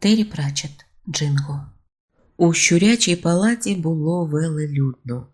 Террі Прачет, Джинго. У щурячій палаті було велелюдно.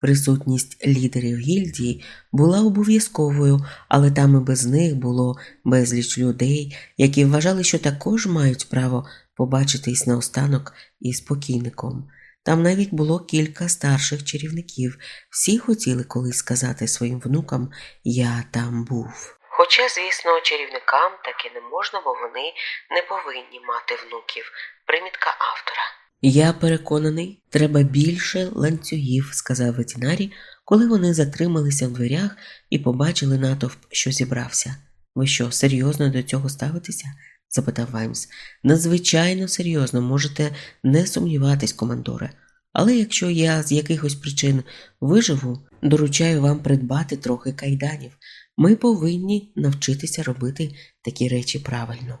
Присутність лідерів гільдії була обов'язковою, але там і без них було безліч людей, які вважали, що також мають право побачитись наостанок із покійником. Там навіть було кілька старших чарівників. Всі хотіли колись сказати своїм внукам Я там був. Хоча, звісно, чарівникам таки не можна, бо вони не повинні мати внуків. Примітка автора. Я переконаний, треба більше ланцюгів, сказав ветеринарій, коли вони затрималися в дверях і побачили натовп, що зібрався. Ви що, серйозно до цього ставитеся? запитав Ваймс. Надзвичайно серйозно можете не сумніватись, командоре. Але якщо я з якихось причин виживу, доручаю вам придбати трохи кайданів. Ми повинні навчитися робити такі речі правильно.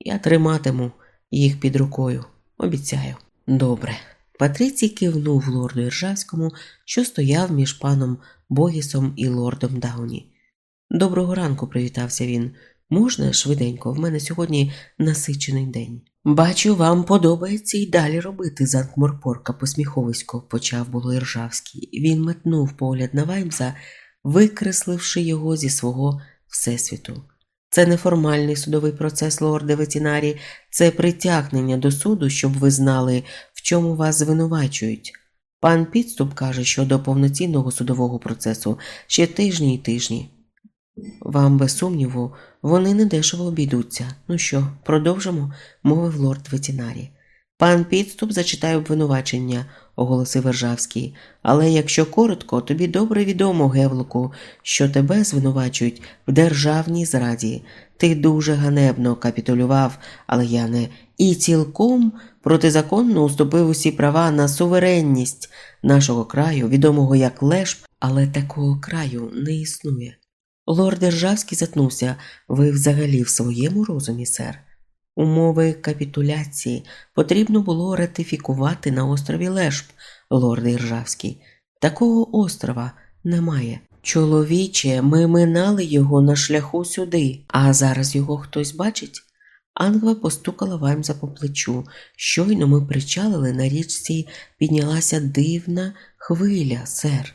Я триматиму їх під рукою, обіцяю. Добре. Патрицій кивнув лорду Іржавському, що стояв між паном Богісом і лордом Дауні. Доброго ранку, привітався він. Можна швиденько, в мене сьогодні насичений день. Бачу, вам подобається і далі робити Занкморпорка посміховисько, почав було Іржавський. Він метнув погляд на Ваймса, викресливши його зі свого всесвіту. Це не формальний судовий процес, лорде ветінарі, це притягнення до суду, щоб ви знали, в чому вас звинувачують. Пан підступ каже, що до повноцінного судового процесу ще тижні й тижні. Вам, без сумніву, вони недешево обійдуться. Ну що, продовжимо? мовив лорд ветінарі. Пан підступ зачитає обвинувачення, оголосив Ржавський. Але якщо коротко, тобі добре відомо, Гевлоку, що тебе звинувачують в державній зраді. Ти дуже ганебно капітулював, але я не і цілком протизаконно уступив усі права на суверенність нашого краю, відомого як Лешб, але такого краю не існує. Лорд Державський затнувся. Ви взагалі в своєму розумі, сер. Умови капітуляції потрібно було ратифікувати на острові Лешб, лорд Іржавський. Такого острова немає. Чоловіче, ми минали його на шляху сюди, а зараз його хтось бачить. Ангва постукала Ваймза по плечу. Щойно ми причалили на річці, піднялася дивна хвиля, сер.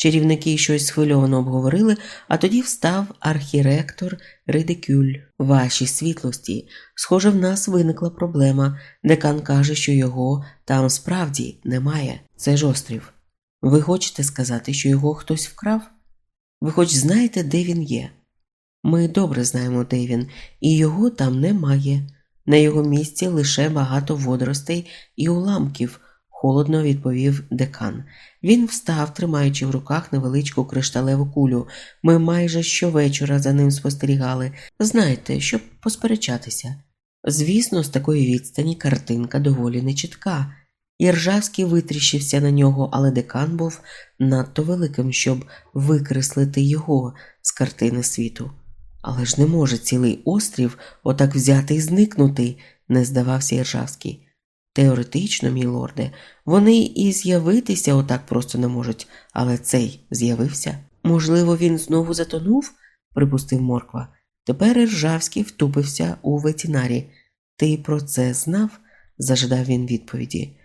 Чарівники щось схвильовано обговорили, а тоді встав архіректор Ридикюль. Ваші світлості. Схоже, в нас виникла проблема. Декан каже, що його там справді немає. Це ж острів. Ви хочете сказати, що його хтось вкрав? Ви хоч знаєте, де він є? Ми добре знаємо, де він, і його там немає. На його місці лише багато водоростей і уламків холодно відповів декан. Він встав, тримаючи в руках невеличку кришталеву кулю. Ми майже щовечора за ним спостерігали. Знаєте, щоб посперечатися. Звісно, з такої відстані картинка доволі нечітка. Іржавський витріщився на нього, але декан був надто великим, щоб викреслити його з картини світу. Але ж не може цілий острів отак взяти і зникнути, не здавався Іржавський. Теоретично, мій лорде, вони і з'явитися отак просто не можуть, але цей з'явився. Можливо, він знову затонув, припустив Морква. Тепер Іржавський втупився у ветінарі. Ти про це знав? зажадав він відповіді.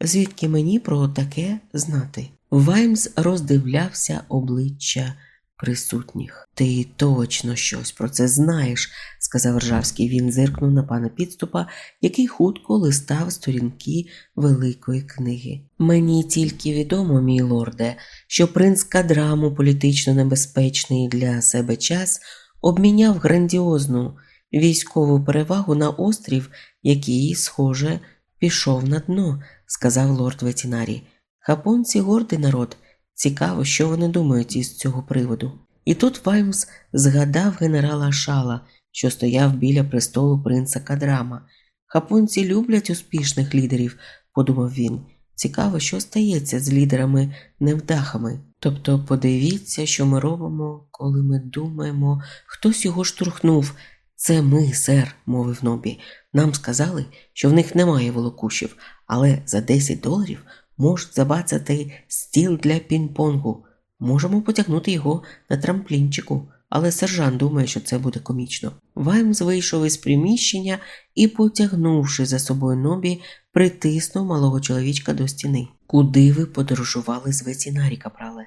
Звідки мені про таке знати? Ваймс роздивлявся обличчя присутніх. Ти точно щось про це знаєш, сказав Ржавський. Він зиркнув на пана підступа, який хутко листав сторінки великої книги. Мені тільки відомо, мій лорде, що принц Кадраму політично небезпечний для себе час обміняв грандіозну військову перевагу на острів, який, схоже, пішов на дно, сказав лорд ветінарій. Хапонці гордий народ. Цікаво, що вони думають із цього приводу. І тут Ваймс згадав генерала Шала, що стояв біля престолу принца Кадрама. Хапонці люблять успішних лідерів, подумав він. Цікаво, що стається з лідерами-невдахами. Тобто, подивіться, що ми робимо, коли ми думаємо, хтось його штурхнув. Це ми, сер, мовив Нобі. Нам сказали, що в них немає волокушів, але за 10 доларів можуть забацати стіл для пінг-понгу. Можемо потягнути його на трамплінчику, але сержант думає, що це буде комічно. Ваймс вийшов із приміщення і, потягнувши за собою Ноббі, притиснув малого чоловічка до стіни. Куди ви подорожували з Ветінарі, капрале?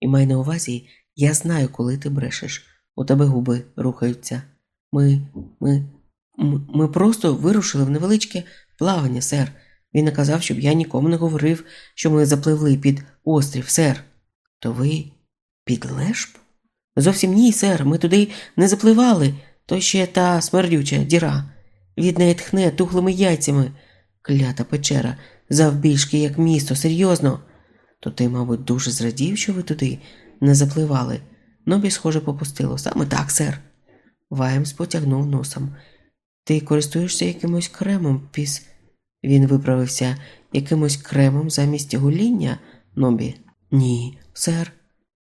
І май на увазі, я знаю, коли ти брешеш. У тебе губи рухаються. Ми. ми. ми просто вирушили в невеличке плавання, сер. Він наказав, щоб я нікому не говорив, що ми запливли під острів, сер. То ви під лешб? Зовсім ні, сер, ми туди не запливали, то ще та смердюча діра. Від неї тхне тухлими яйцями. Клята печера, завбільшки, як місто, серйозно. То ти, мабуть, дуже зрадів, що ви туди не запливали. Нобі, схоже, попустило. Саме так, сер. Ваймс потягнув носом. Ти користуєшся якимось кремом, піс. Він виправився якимось кремом замість гоління, Нобі? Ні, сер.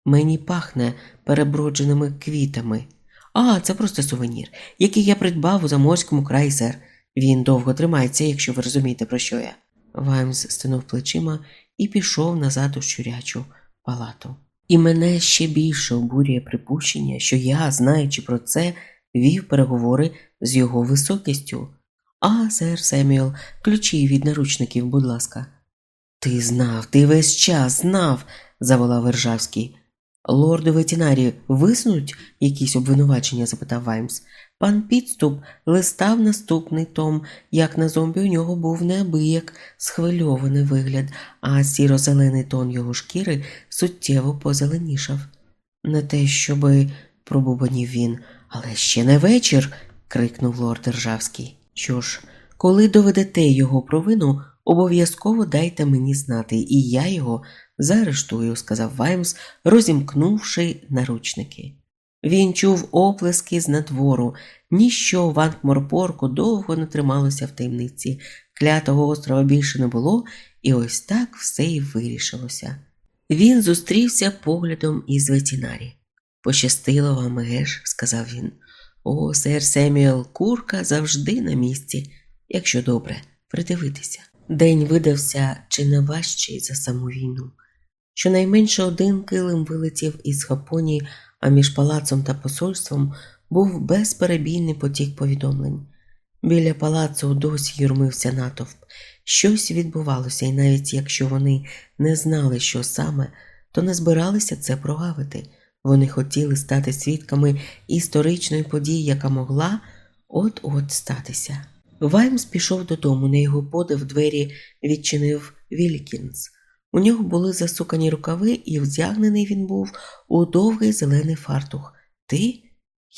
Мені пахне перебродженими квітами. А, це просто сувенір, який я придбав у заморському краї, сер. Він довго тримається, якщо ви розумієте, про що я. Ваймс стинув плечима і пішов назад у щурячу палату. І мене ще більше обурює припущення, що я, знаючи про це, вів переговори з його високістю. А, сер Семюел, ключі від наручників, будь ласка. Ти знав, ти весь час знав, заволав Вержавський. Лорди ветінарі виснуть якісь обвинувачення? запитав Ваймс. Пан Підступ листав наступний том, як на зомбі у нього був неабияк схвильований вигляд, а сіро-зелений тон його шкіри суттєво позеленішав. Не те, щоби, пробубанів він, але ще не вечір. крикнув лорд Державський. Що ж, коли доведете його провину, обов'язково дайте мені знати, і я його заарештую, сказав Ваймс, розімкнувши наручники. Він чув оплески з надвору, ніщо в Анкморпорку довго не трималося в таємниці, клятого острова більше не було, і ось так все й вирішилося. Він зустрівся поглядом із ветінарі. Пощастило вам, Геш, сказав він. О, сер Семюел, курка завжди на місці, якщо добре, придивитися. День видався чи не важчий за саму війну. Щонайменше один килим вилетів із Хапонії, а між палацом та посольством був безперебійний потік повідомлень. Біля палацу досі юрмився натовп. Щось відбувалося, і навіть якщо вони не знали, що саме, то не збиралися це прогавити. Вони хотіли стати свідками історичної події, яка могла от-от статися. Ваймс пішов додому, на його подив двері відчинив Вількінс. У нього були засукані рукави, і вдягнений він був у довгий зелений фартух. Ти?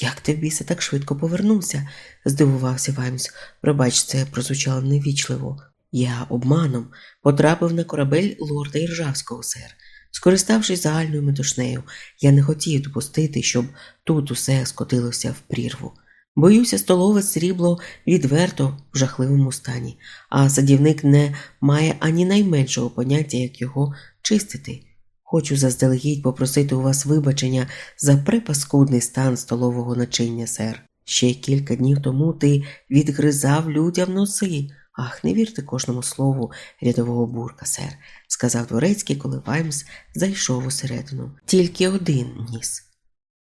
Як ти в біса так швидко повернувся? здивувався Ваймс. Пробач, це прозвучало невічливо. Я обманом потрапив на корабель лорда Іржавського, сер. Скориставшись загальною метушнею, я не хотів допустити, щоб тут усе скотилося в прірву. Боюся, столове срібло відверто в жахливому стані, а садівник не має ані найменшого поняття, як його чистити. Хочу заздалегідь попросити у вас вибачення за препаскудний стан столового начиння, сер. Ще кілька днів тому ти відгризав людям носи. Ах, не вірте кожному слову рядового бурка, сер, сказав дворецький, коли Ваймс зайшов усередину. Тільки один ніс.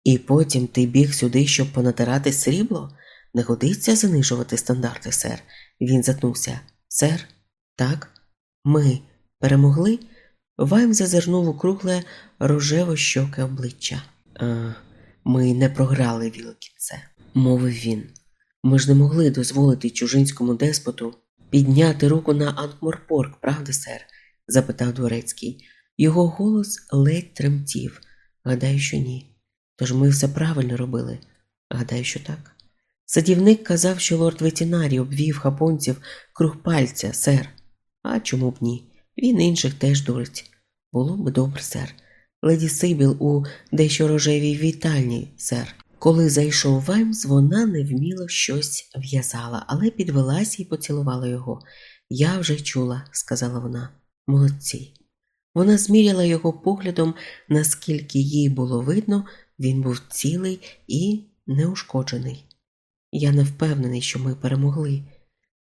І потім ти біг сюди, щоб понатирати срібло? Не годиться занижувати стандарти, сер. Він затнувся. Сер, так, ми перемогли? Вайм зазирнув у кругле рожево щоке обличчя. «А, Ми не програли, Вілкінце, мовив він. Ми ж не могли дозволити чужинському деспоту підняти руку на Анкморпорк, правда, сер? запитав дворецький. Його голос ледь тремтів. Гадаю, що ні. Тож ми все правильно робили. Гадаю, що так. Садівник казав, що лорд ветінарій обвів хапонців круг пальця, сер. А чому б ні? Він інших теж дурить. Було б добре, сер. Леді Сибіл у дещо рожевій вітальні, сер. Коли зайшов Ваймс, вона невміло щось в'язала, але підвелася і поцілувала його. Я вже чула, сказала вона. Молодці. Вона зміряла його поглядом, наскільки їй було видно, він був цілий і неушкоджений. Я не впевнений, що ми перемогли.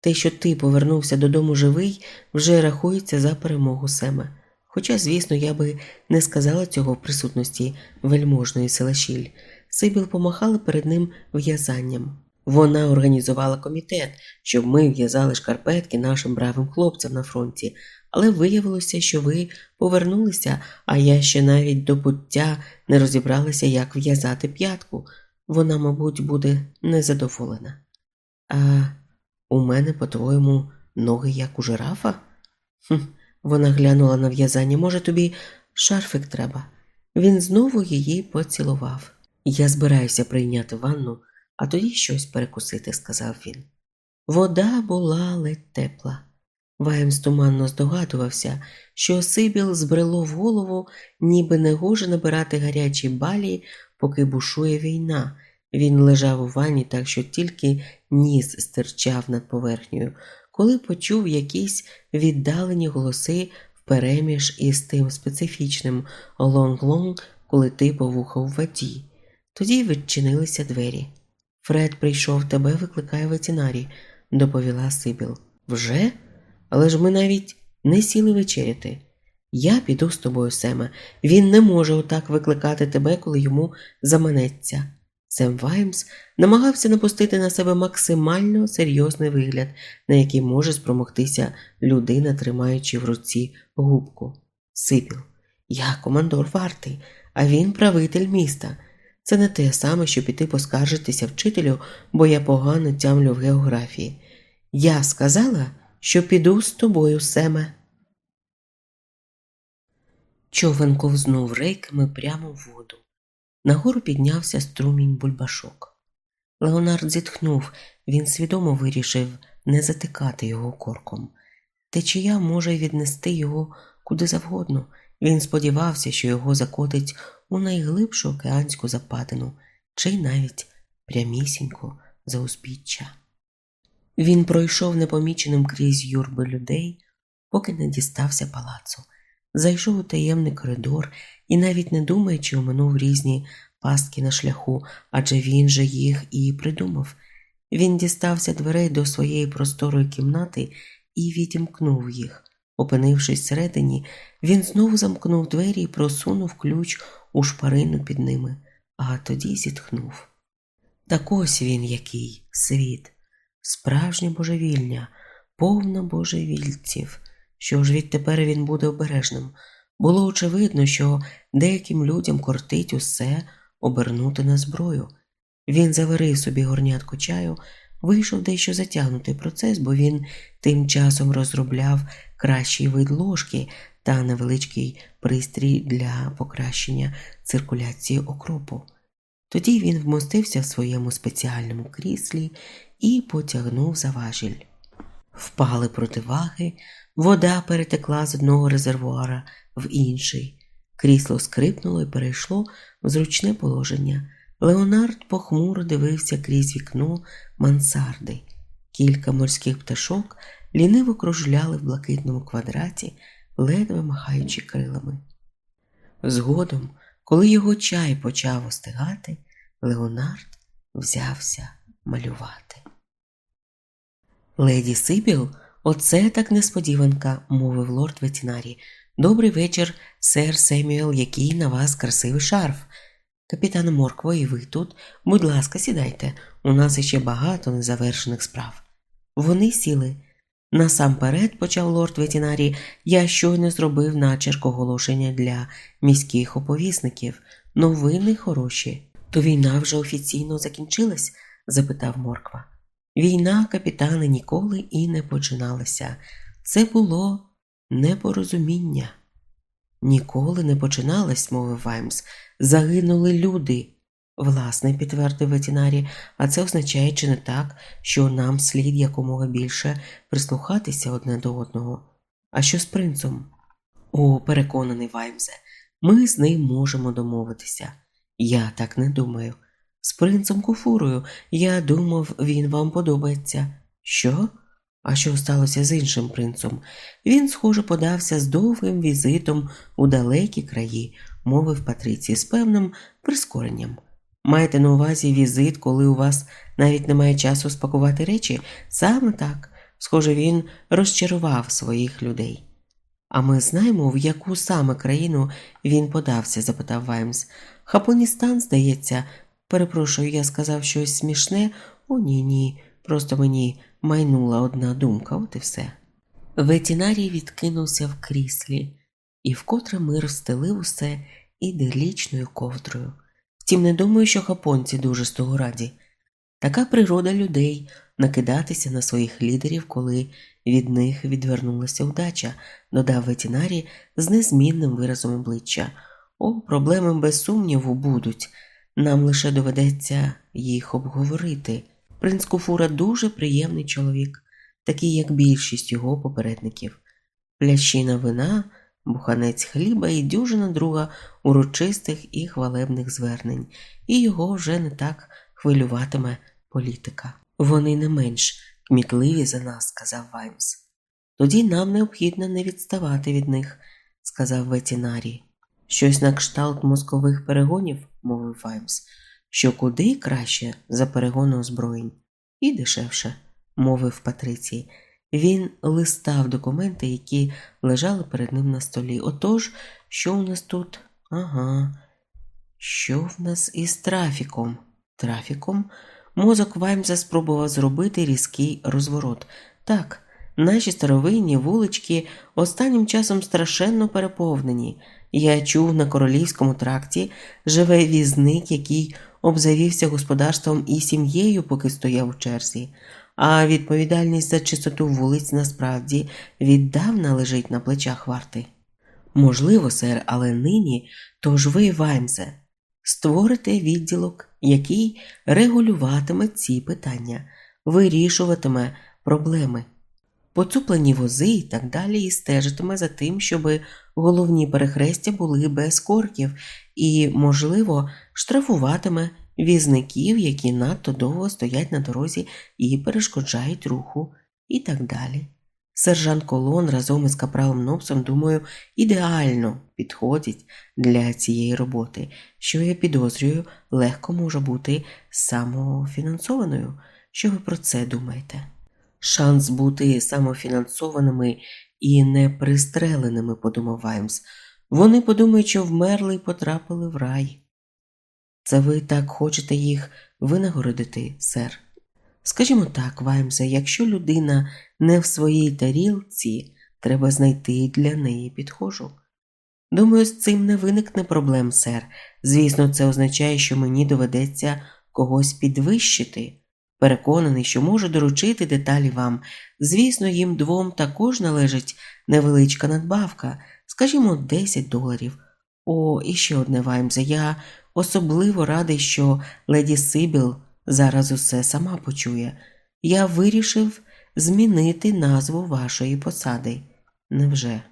Те, що ти повернувся додому живий, вже рахується за перемогу Семе. Хоча, звісно, я би не сказала цього в присутності вельможної селашіль. Сибіл помахала перед ним в'язанням. Вона організувала комітет, щоб ми в'язали шкарпетки нашим бравим хлопцям на фронті, але виявилося, що ви повернулися, а я ще навіть до буття не розібралася, як в'язати п'ятку. Вона, мабуть, буде незадоволена. А у мене, по-твоєму, ноги як у жирафа? Хм, Вона глянула на в'язання. Може, тобі шарфик треба? Він знову її поцілував. Я збираюся прийняти ванну, а тоді щось перекусити, сказав він. Вода була ледь тепла. Ваймс туманно здогадувався, що Сибіл збрело в голову, ніби не гоже набирати гарячі балі, поки бушує війна. Він лежав у ванні так, що тільки ніс стирчав над поверхнею, коли почув якісь віддалені голоси впереміж із тим специфічним лонг-лонг, коли ти повухав в воді. Тоді відчинилися двері. Фред прийшов тебе, викликає ветеринарій, доповіла Сибіл. Вже? Але ж ми навіть не сіли вечеряти. Я піду з тобою, Семе. Він не може отак викликати тебе, коли йому заманеться. Сем Ваймс намагався напустити на себе максимально серйозний вигляд, на який може спромогтися людина, тримаючи в руці губку. Сипіл, я командор варти, а він правитель міста. Це не те саме, що піти поскаржитися вчителю, бо я погано тямлю в географії. Я сказала, що піду з тобою, Семе. Човен ковзнув рейками прямо в воду. Нагору піднявся струмінь бульбашок. Леонард зітхнув, він свідомо вирішив не затикати його корком. Течія може віднести його куди завгодно. Він сподівався, що його закотить у найглибшу океанську западину чи навіть прямісінько за узбіччя. Він пройшов непоміченим крізь юрби людей, поки не дістався палацу, зайшов у таємний коридор і, навіть не думаючи, оминув різні пастки на шляху, адже він же їх і придумав. Він дістався дверей до своєї просторої кімнати і відімкнув їх. Опинившись всередині, він знову замкнув двері і просунув ключ у шпарину під ними, а тоді зітхнув. Так ось він який світ, справжнє божевільня, повна божевільців. Що ж відтепер він буде обережним. Було очевидно, що деяким людям кортить усе обернути на зброю. Він заварив собі горнятку чаю, вийшов дещо затягнутий процес, бо він тим часом розробляв кращий вид ложки та невеличкий пристрій для покращення циркуляції окропу. Тоді він вмостився в своєму спеціальному кріслі і потягнув за важіль. Впали противаги, вода перетекла з одного резервуара в інший. Крісло скрипнуло і перейшло в зручне положення. Леонард похмуро дивився крізь вікно мансарди. Кілька морських пташок ліниво кружляли в блакитному квадраті, ледве махаючи крилами. Згодом, коли його чай почав остигати, Леонард взявся малювати. Леді Сибіл, оце так несподіванка, мовив лорд ветінарі. Добрий вечір, сер Семюел, який на вас красивий шарф. Капітан Моркво, і ви тут, будь ласка, сідайте, у нас іще багато незавершених справ. Вони сіли. Насамперед, почав лорд ветінарі, я щойно зробив начерк оголошення для міських оповісників. Новини хороші. То війна вже офіційно закінчилась? запитав Морква. Війна, капітани, ніколи і не починалася. Це було непорозуміння. Ніколи не починалась, мовив Ваймс. Загинули люди. Власне, підтвердив ветінарі, а це означає, чи не так, що нам слід якомога більше прислухатися одне до одного. А що з принцом? О, переконаний Ваймсе, ми з ним можемо домовитися. Я так не думаю. З принцем Куфурою я думав, він вам подобається. Що? А що сталося з іншим принцем? Він, схоже, подався з довгим візитом у далекі краї, мовив Патрицій з певним прискоренням. Маєте на увазі візит, коли у вас навіть немає часу спакувати речі? Саме так. Схоже, він розчарував своїх людей. А ми знаємо, в яку саме країну він подався? запитав Ваймс. Хапоністан, здається, Перепрошую, я сказав щось смішне. О, ні, ні. Просто мені майнула одна думка, от і все. Ветінарій відкинувся в кріслі, і вкотре мир встелив усе іделічною ковдрою. Втім, не думаю, що хапонці дуже з того раді. Така природа людей накидатися на своїх лідерів, коли від них відвернулася удача, додав ветінарі з незмінним виразом обличчя. О, проблеми без сумніву будуть. Нам лише доведеться їх обговорити. Принц Куфура дуже приємний чоловік, такий, як більшість його попередників. Плящина вина, буханець хліба і дюжина друга урочистих і хвалебних звернень, і його вже не так хвилюватиме політика. Вони не менш кмітливі за нас, сказав Ваймс. Тоді нам необхідно не відставати від них, сказав ветінарій. Щось на кшталт мозкових перегонів, мовив Ваймс, що куди краще за перегони озброєнь, і дешевше, мовив Патрицій. Він листав документи, які лежали перед ним на столі. Отож, що у нас тут? Ага. Що в нас із трафіком? Трафіком? Мозок Ваймса спробував зробити різкий розворот. Так, наші старовинні вулички останнім часом страшенно переповнені. Я чув на королівському тракті живе візник, який обзавівся господарством і сім'єю, поки стояв у черзі, а відповідальність за чистоту вулиць насправді віддавна лежить на плечах варти. Можливо, сер, але нині то ж ви, Ваймсе, створите відділок, який регулюватиме ці питання, вирішуватиме проблеми, поцуплені вози і так далі, і стежитиме за тим, щоб головні перехрестя були без корків, і, можливо, штрафуватиме візників, які надто довго стоять на дорозі і перешкоджають руху, і так далі. Сержант Колон разом із капралом Нопсом, думаю, ідеально підходять для цієї роботи, що я підозрюю, легко може бути самофінансованою. Що ви про це думаєте? Шанс бути самофінансованими і непристреленими, подумав Ваймс. Вони подумають, що вмерли і потрапили в рай. Це ви так хочете їх винагородити, сер? Скажімо так, Ваймсе, якщо людина не в своїй тарілці, треба знайти для неї підхожу. Думаю, з цим не виникне проблем, сер. Звісно, це означає, що мені доведеться когось підвищити. Переконаний, що можу доручити деталі вам. Звісно, їм двом також належить невеличка надбавка, скажімо, 10 доларів. О, і ще одне Ваймзе. Я особливо радий, що леді Сибіл зараз усе сама почує. Я вирішив змінити назву вашої посади. Невже?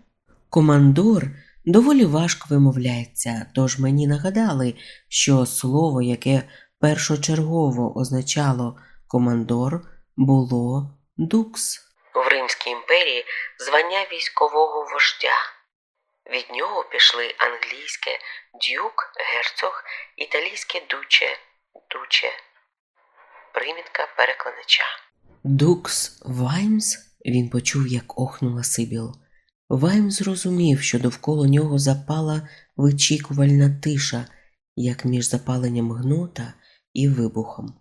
Командор доволі важко вимовляється, тож мені нагадали, що слово, яке першочергово означало командор, було дукс. В Римській імперії звання військового вождя. Від нього пішли англійське дюк, герцог, італійське дуче, дуче, примітка перекладача. Дукс Ваймс він почув, як охнула Сибіл. Ваймс зрозумів, що довкола нього запала вичікувальна тиша, як між запаленням гнота і вибухом.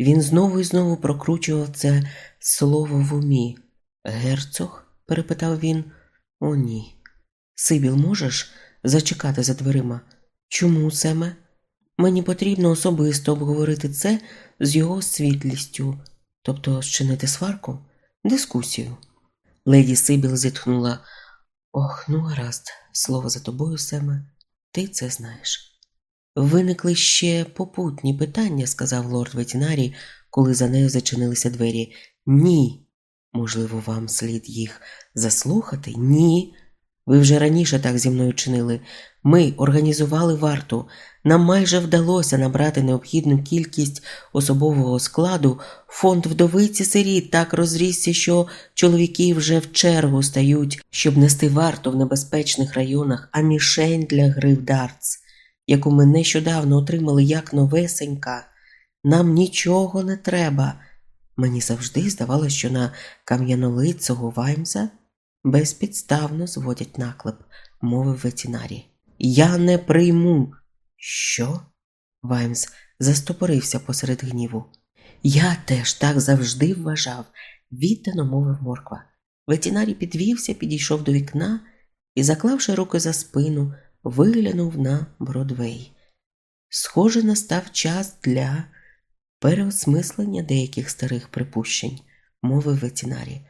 Він знову і знову прокручував це слово в умі. Герцог? перепитав він. О, ні. Сибіл, можеш зачекати за дверима? Чому, Семе? Мені потрібно особисто обговорити це з його світлістю, тобто зчинити сварку, дискусію. Леді Сибіл зітхнула. Ох, ну гаразд, слово за тобою, Семе, ти це знаєш. Виникли ще попутні питання, сказав лорд ветінарій, коли за нею зачинилися двері. Ні. Можливо, вам слід їх заслухати? Ні. Ви вже раніше так зі мною чинили. Ми організували варту. Нам майже вдалося набрати необхідну кількість особового складу. Фонд вдовиці сиріт так розрісся, що чоловіки вже в чергу стають, щоб нести варту в небезпечних районах, а мішень для гри в дартс, яку ми нещодавно отримали як новесенька. Нам нічого не треба. Мені завжди здавалося, що на кам'янолицього Ваймса безпідставно зводять наклеп, мовив ветінарій. Я не прийму. Що? Ваймс застопорився посеред гніву. Я теж так завжди вважав, віддано мовив морква. Ветінарій підвівся, підійшов до вікна і, заклавши руки за спину, виглянув на Бродвей. Схоже, настав час для переосмислення деяких старих припущень, мовив ветінарій.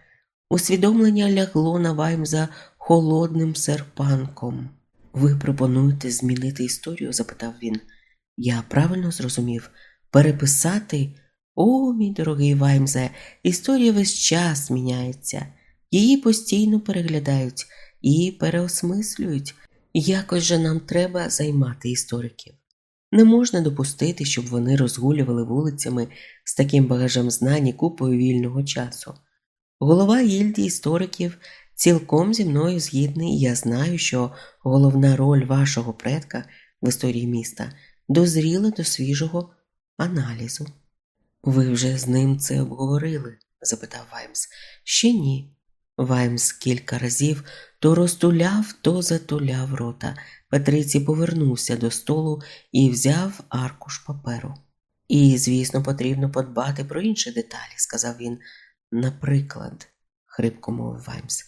Усвідомлення лягло на Ваймза холодним серпанком. Ви пропонуєте змінити історію? запитав він. Я правильно зрозумів переписати. О, мій дорогий Ваймзе, історія весь час міняється, її постійно переглядають і переосмислюють. Якось же нам треба займати істориків. Не можна допустити, щоб вони розгулювали вулицями з таким багажем знань і купою вільного часу. Голова гільдії істориків цілком зі мною згідний, і я знаю, що головна роль вашого предка в історії міста дозріла до свіжого аналізу. Ви вже з ним це обговорили? запитав Ваймс. Ще ні. Ваймс кілька разів то розтуляв, то затуляв рота. Петриці повернувся до столу і взяв аркуш паперу. І, звісно, потрібно подбати про інші деталі, сказав він. Наприклад, хрипко мовив Ваймс.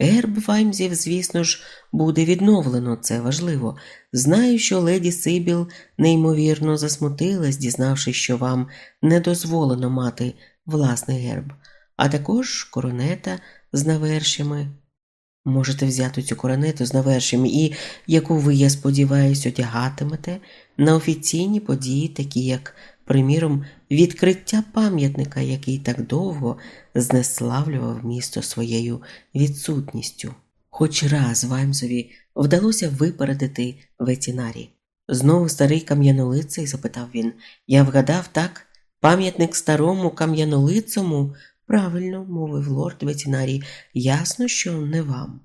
Герб Ваймзів, звісно ж, буде відновлено, це важливо. Знаю, що леді Сибіл неймовірно засмутилась, дізнавшись, що вам не дозволено мати власний герб, а також коронета з навершями. Можете взяти цю коронету з навершями і, яку ви, я сподіваюся, одягатимете на офіційні події, такі як, приміром, відкриття пам'ятника, який так довго знеславлював місто своєю відсутністю. Хоч раз Ваймзові вдалося випередити ветінарі. Знову старий кам'янолицей, запитав він. Я вгадав так? Пам'ятник старому кам'янолицому Правильно, мовив лорд ветінарій, ясно, що не вам.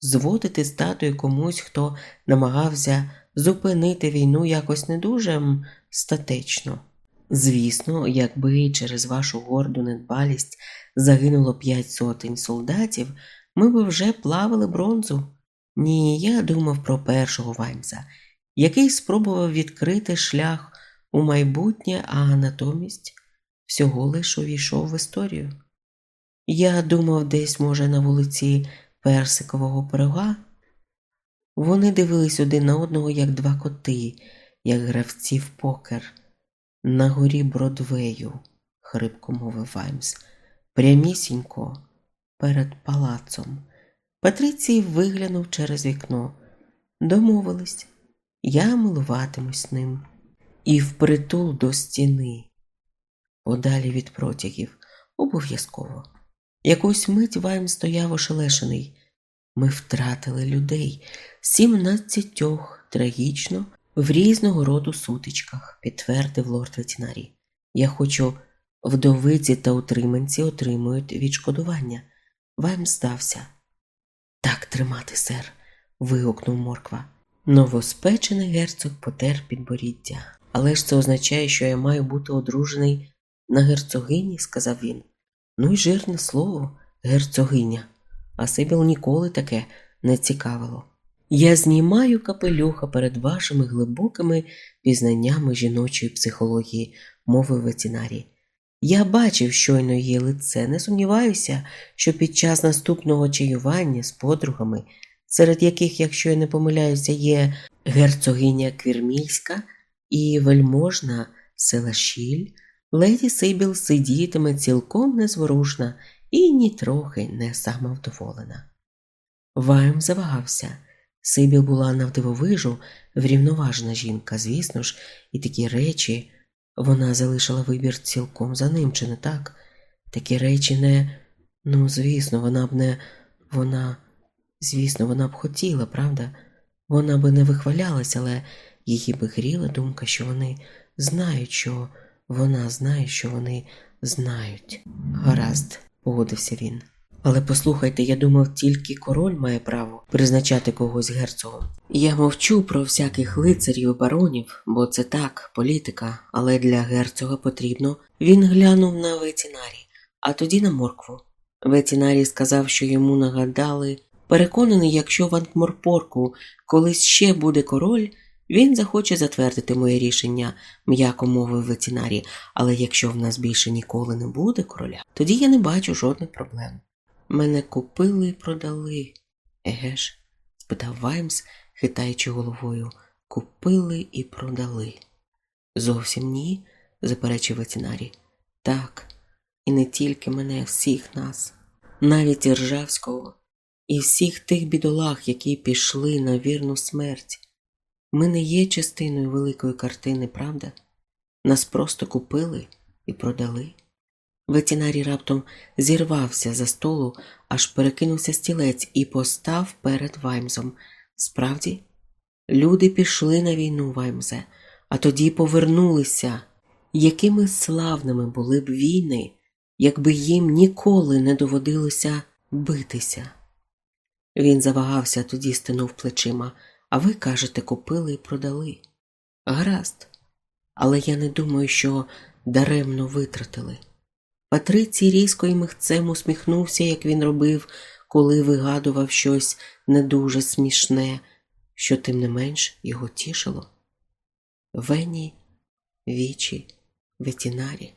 Зводити статую комусь, хто намагався зупинити війну якось не дуже статечно. Звісно, якби через вашу горду недбалість загинуло п'ять сотень солдатів, ми б вже плавали бронзу. Ні, я думав про першого Ваймса, який спробував відкрити шлях у майбутнє, а натомість всього лиш увійшов в історію. Я думав, десь, може, на вулиці Персикового пирога. Вони дивились один на одного, як два коти, як гравці в покер. На горі Бродвею, хрипко мовив Ваймс, прямісінько перед палацом. Патрицій виглянув через вікно. Домовились, я милуватимусь ним. І впритул до стіни, подалі від протягів, обов'язково. Якусь мить Вайм стояв ошелешений. Ми втратили людей, сімнадцятьох трагічно, в різного роду сутичках, підтвердив лорд ветінарій. Я хочу, вдовиці та утриманці отримують відшкодування. Вайм здався. Так тримати, сер, вигукнув морква. Новоспечений герцог потер підборіддя. Але ж це означає, що я маю бути одружений на герцогині, сказав він. Ну й жирне слово, герцогиня, а Сибіл ніколи таке не цікавило. Я знімаю капелюха перед вашими глибокими пізнаннями жіночої психології, мовив ветінарій. Я бачив щойно її лице, не сумніваюся, що під час наступного чаювання з подругами, серед яких, якщо я не помиляюся, є герцогиня Квірмільська і вельможна Селашіль, леді Сибіл сидітиме цілком незворушна і нітрохи не самовдоволена. Вайм завагався. Сибіл була навдивовижу врівноважена жінка, звісно ж, і такі речі вона залишила вибір цілком за ним, чи не так? Такі речі не, ну, звісно, вона б не, вона, звісно, вона б хотіла, правда? Вона би не вихвалялась, але її би гріла думка, що вони знають, що вона знає, що вони знають. Гаразд, погодився він. Але послухайте, я думав, тільки король має право призначати когось герцогом. Я мовчу про всяких лицарів і баронів, бо це так, політика, але для герцога потрібно. Він глянув на ветінарі, а тоді на моркву. Ветінарій сказав, що йому нагадали, переконаний, якщо в Антморпорку колись ще буде король, Він захоче затвердити моє рішення, м'яко мовив ветеринарі, але якщо в нас більше ніколи не буде короля, тоді я не бачу жодних проблем. Мене купили і продали. Еге ж? спитав Ваймс, хитаючи головою. Купили і продали. Зовсім ні, заперечив ветеринарій. Так, і не тільки мене, всіх нас, навіть і Ржавського, і всіх тих бідолах, які пішли на вірну смерть. Ми не є частиною великої картини, правда? Нас просто купили і продали. Ветінарій раптом зірвався за столу, аж перекинувся стілець і постав перед Ваймзом. Справді, люди пішли на війну, Ваймзе, а тоді повернулися. Якими славними були б війни, якби їм ніколи не доводилося битися. Він завагався, тоді стинув плечима, а ви кажете, купили і продали. Гаразд, але я не думаю, що даремно витратили. Патрицій різко і михцем усміхнувся, як він робив, коли вигадував щось не дуже смішне, що тим не менш його тішило. Вені, вічі, ветінарі.